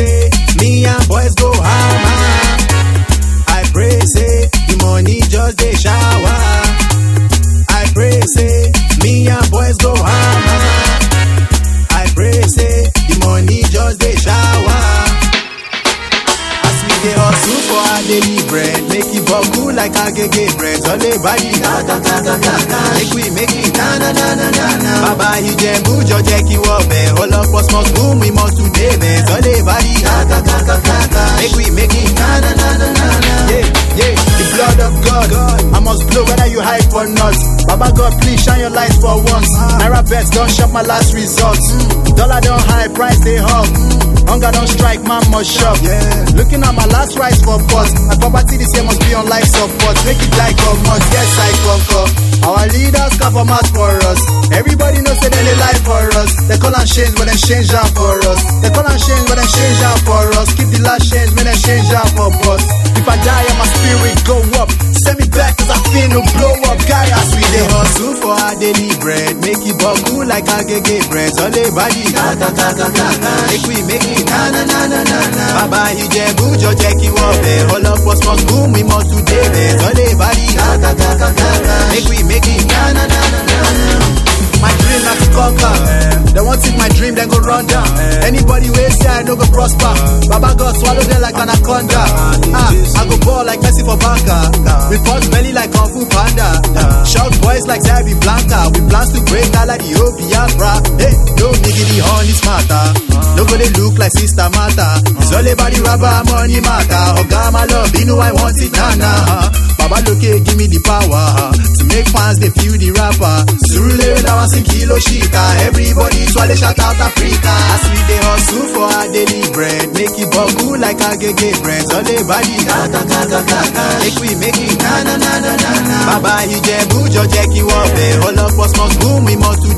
say me and boys go hammer. I pray say the money just dey shower. I pray say me and boys go hammer. I pray say the money just dey shower. As we dey hustle for our daily bread, make it bubble like agege bread. Ole body. Make we make it na na na na na na. Bàbá Ìjẹ̀bú God, please shine your light for once. Naira bet don't shop my last result. Dollar don't high, price they up. Hunger don't strike, man must shop. Yeah. Looking at my last rise for bus. My property this year must be on life support. Make it like a month, yes I conquer. Our leaders come for mass for us. Everybody knows that they lie for us. They call and change, but they change out for us. They call and change, but they change out for us. Keep the last change, when they change out for us. If I die, my spirit go up. Send me back, cause I feel no blow for our daily bread. Make it bubble like bread. Body, ga ga ga ga ga ga. Make we make it na na na na na na. Bàbá Ìjẹ̀bú jọ jẹ́ kí wọ́n bẹ̀. Small spoon we must today bẹ̀. Ole body, ga ga ga ga ga ga. Make we make it na na na na na. My dream not to conquer. They want take my dream, then go run down. Anybody say I no go prosper. Baba God swallow them like anaconda. Ah, I go ball like Messi for. We punch belly like Kung Fu Panda. Shout boys like Zabi Blanca. We plans to break all like the Biafra. Hey, no niggity on this matter. No go they look like Sister Mata. It's all about the rubber money matter. Oga my love, you know I want it nana. Baba look here, give me the power to make fans they feel the rapper. Surulere now sing kilo shita. Everybody swallow shout out Africa. As we daily bread, make it bubble like bread. Body ga ga ga ga ga ga. Make we make it na na na na na na. Bàbá Ìjẹ̀bú jọ jẹ́ kí wọ́n bẹ̀. Ọlọ́pọ̀ small spoon we must today